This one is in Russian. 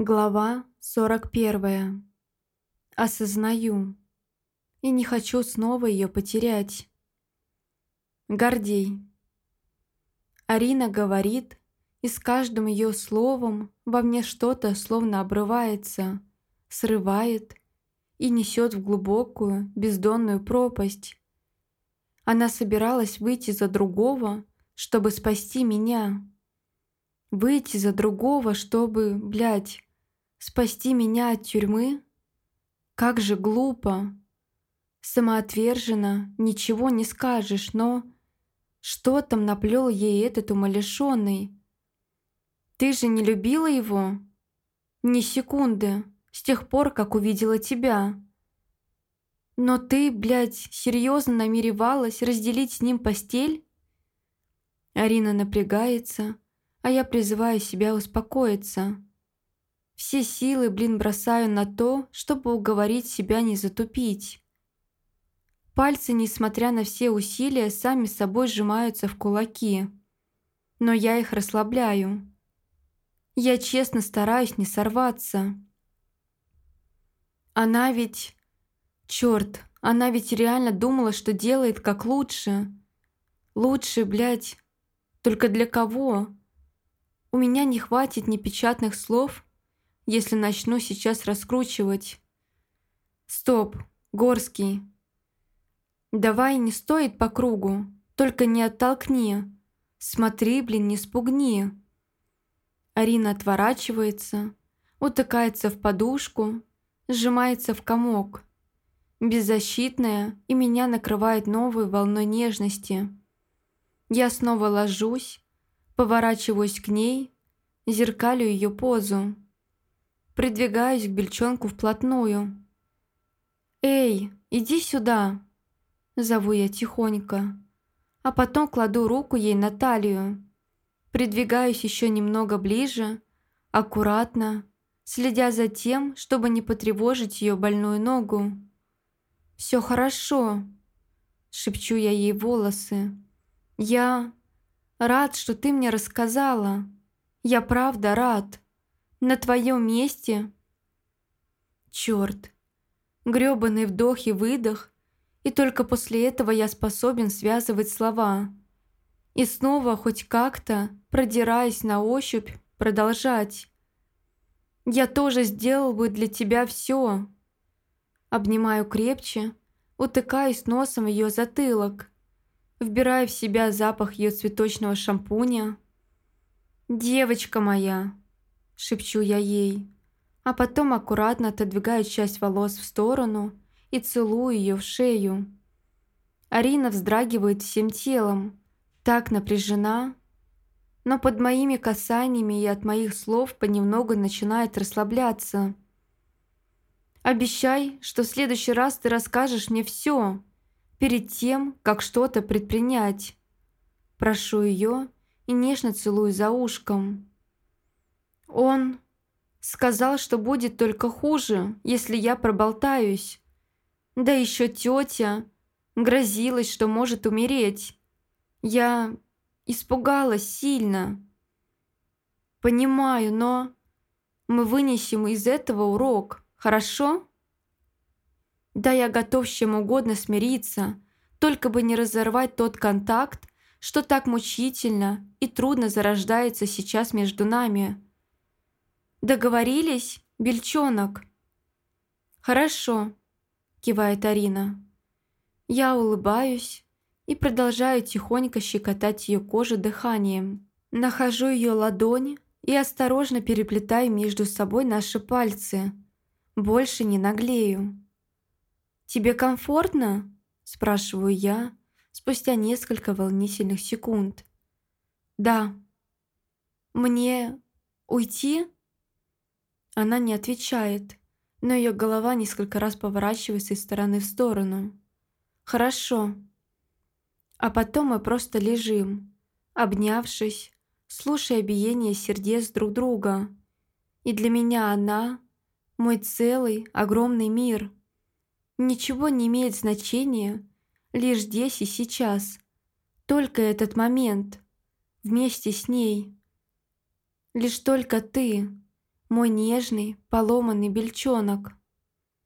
Глава 41. Осознаю. И не хочу снова ее потерять. Гордей. Арина говорит, и с каждым ее словом во мне что-то словно обрывается, срывает и несет в глубокую, бездонную пропасть. Она собиралась выйти за другого, чтобы спасти меня. Выйти за другого, чтобы, блядь, Спасти меня от тюрьмы? Как же глупо. Самоотверженно, ничего не скажешь, но... Что там наплел ей этот умалишенный? Ты же не любила его? Ни секунды, с тех пор, как увидела тебя. Но ты, блядь, серьезно намеревалась разделить с ним постель? Арина напрягается, а я призываю себя успокоиться. Все силы, блин, бросаю на то, чтобы уговорить себя не затупить. Пальцы, несмотря на все усилия, сами собой сжимаются в кулаки. Но я их расслабляю. Я честно стараюсь не сорваться. Она ведь... Чёрт, она ведь реально думала, что делает как лучше. Лучше, блядь. Только для кого? У меня не хватит ни печатных слов, если начну сейчас раскручивать. Стоп, Горский. Давай не стоит по кругу, только не оттолкни. Смотри, блин, не спугни. Арина отворачивается, утыкается в подушку, сжимается в комок. Беззащитная, и меня накрывает новой волной нежности. Я снова ложусь, поворачиваюсь к ней, зеркалю ее позу. Придвигаюсь к бельчонку вплотную. «Эй, иди сюда!» Зову я тихонько. А потом кладу руку ей на талию. Придвигаюсь еще немного ближе, аккуратно, следя за тем, чтобы не потревожить ее больную ногу. «Все хорошо», — шепчу я ей волосы. «Я рад, что ты мне рассказала. Я правда рад». На твоем месте... Черт. Грёбаный вдох и выдох, и только после этого я способен связывать слова. И снова хоть как-то, продираясь на ощупь, продолжать. «Я тоже сделал бы для тебя все. Обнимаю крепче, утыкаюсь носом в ее затылок, вбираю в себя запах ее цветочного шампуня. «Девочка моя!» Шепчу я ей, а потом аккуратно отодвигаю часть волос в сторону и целую ее в шею. Арина вздрагивает всем телом, так напряжена, но под моими касаниями и от моих слов понемногу начинает расслабляться. «Обещай, что в следующий раз ты расскажешь мне все, перед тем, как что-то предпринять». Прошу ее и нежно целую за ушком. Он сказал, что будет только хуже, если я проболтаюсь. Да еще тетя грозилась, что может умереть. Я испугалась сильно. Понимаю, но мы вынесем из этого урок, хорошо? Да, я готов с чем угодно смириться, только бы не разорвать тот контакт, что так мучительно и трудно зарождается сейчас между нами. Договорились, бельчонок?» «Хорошо», – кивает Арина. Я улыбаюсь и продолжаю тихонько щекотать ее кожу дыханием. Нахожу ее ладонь и осторожно переплетаю между собой наши пальцы. Больше не наглею. «Тебе комфортно?» – спрашиваю я спустя несколько волнительных секунд. «Да». «Мне уйти?» Она не отвечает, но ее голова несколько раз поворачивается из стороны в сторону. «Хорошо». А потом мы просто лежим, обнявшись, слушая биение сердец друг друга. И для меня она – мой целый, огромный мир. Ничего не имеет значения лишь здесь и сейчас. Только этот момент, вместе с ней. Лишь только ты – Мой нежный, поломанный бельчонок.